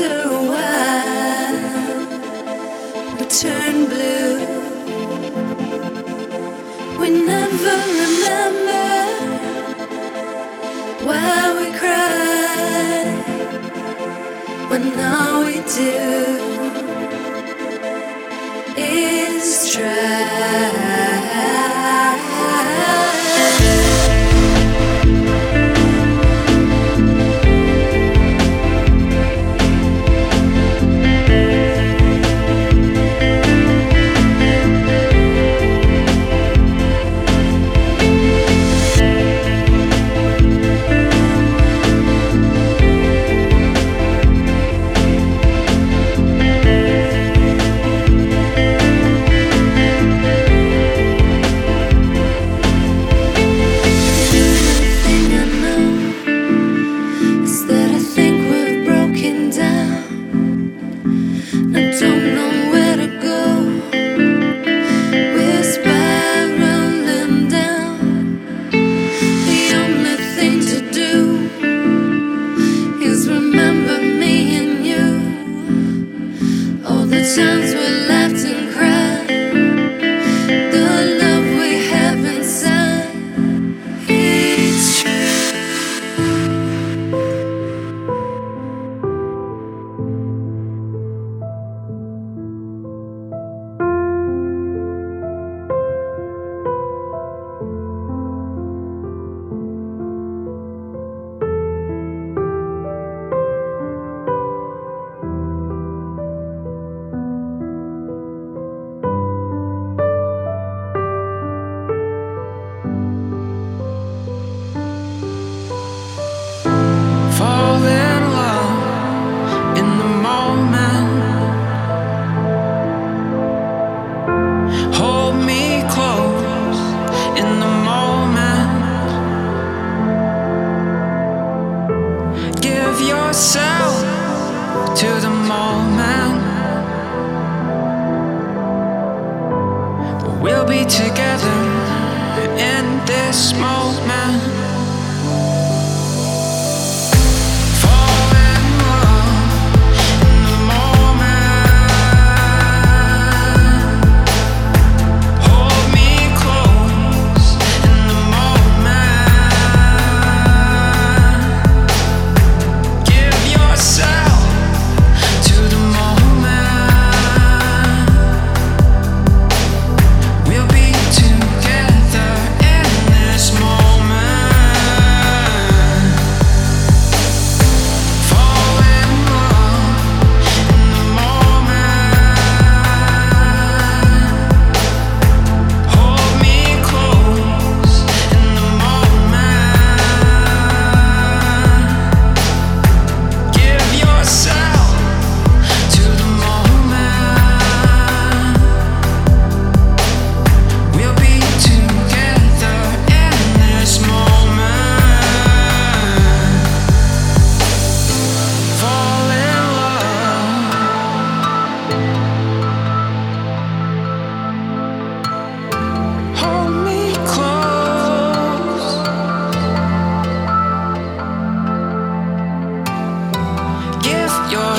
so wild, we turn blue. We never remember why we cry, but all we do is try.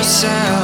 yourself.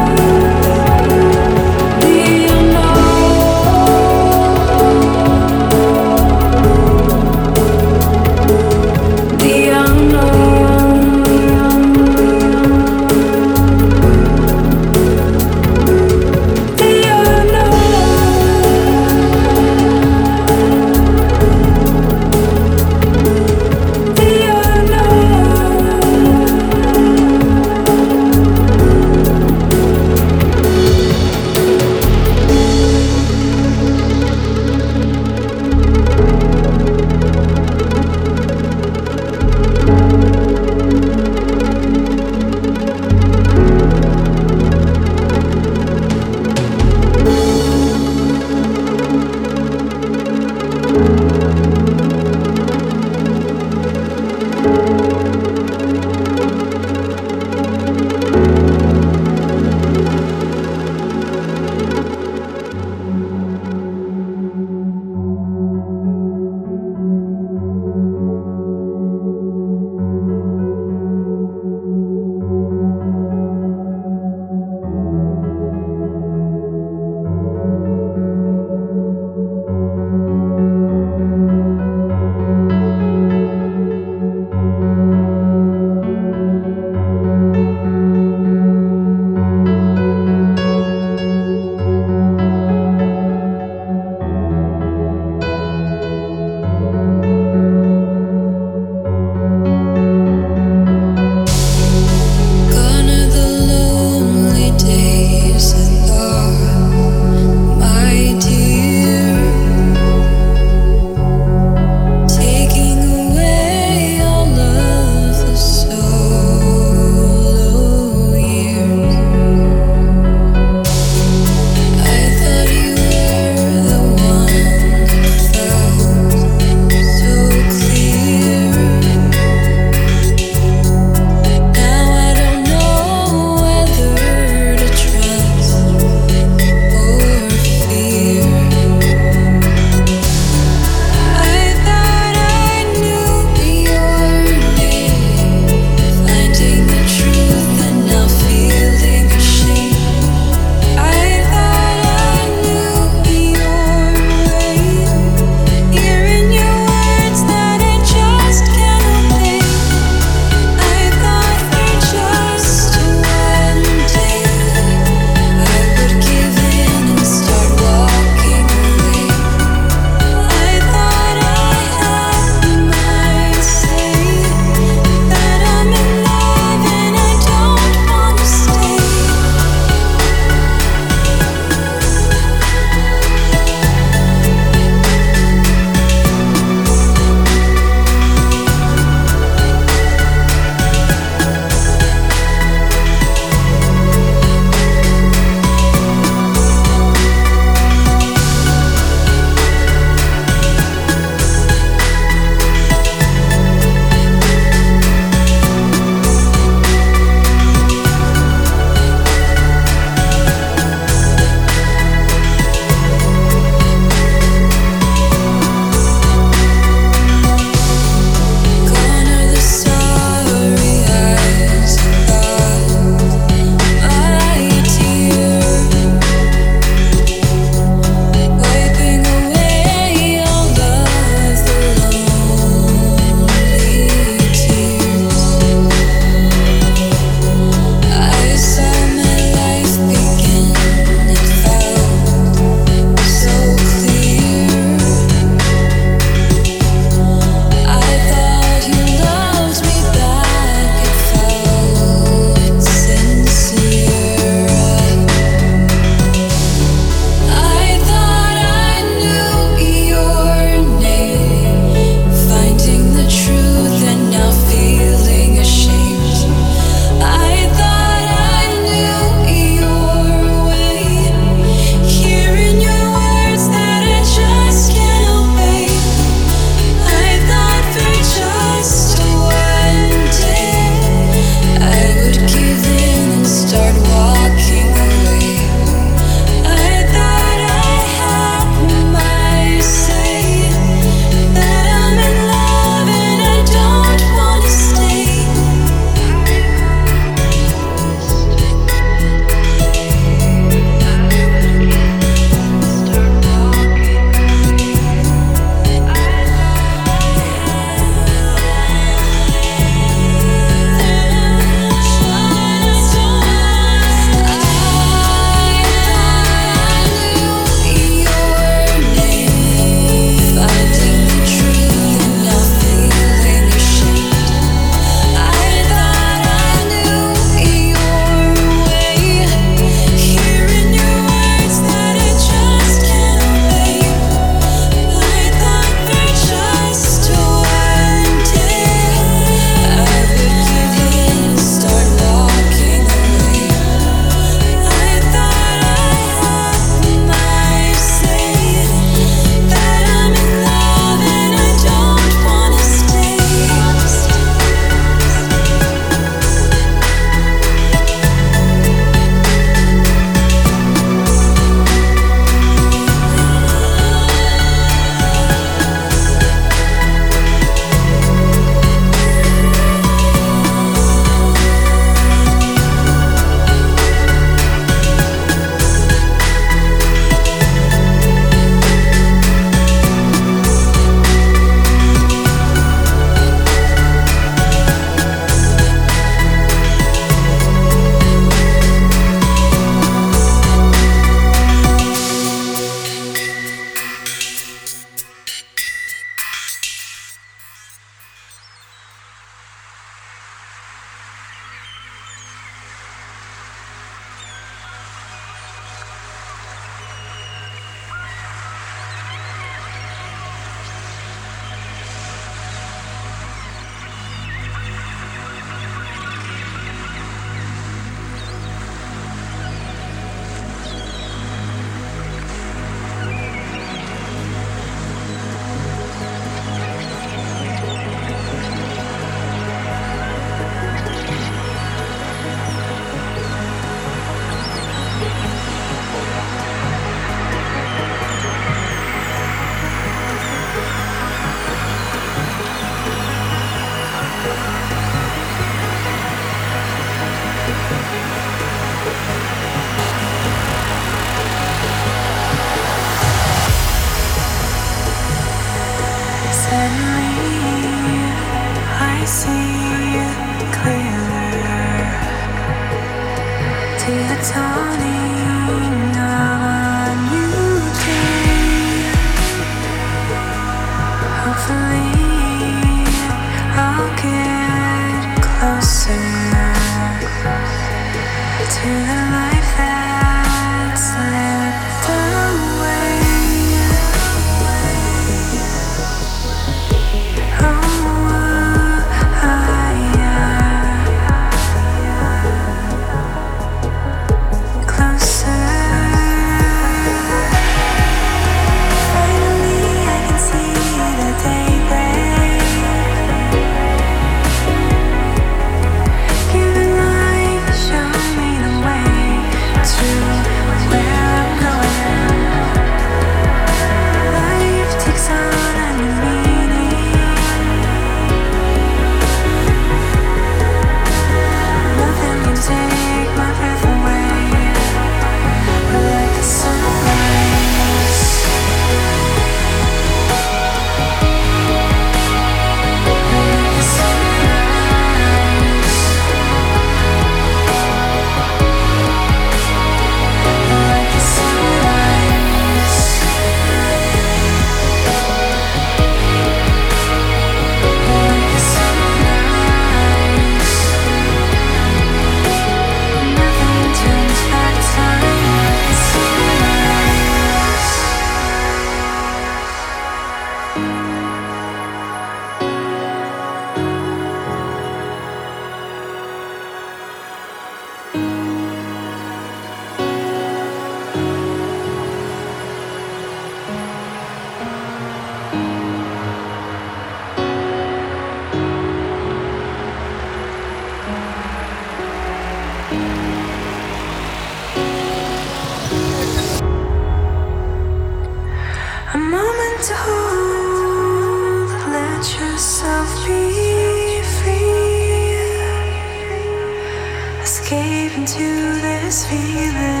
Escape into this feeling.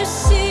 I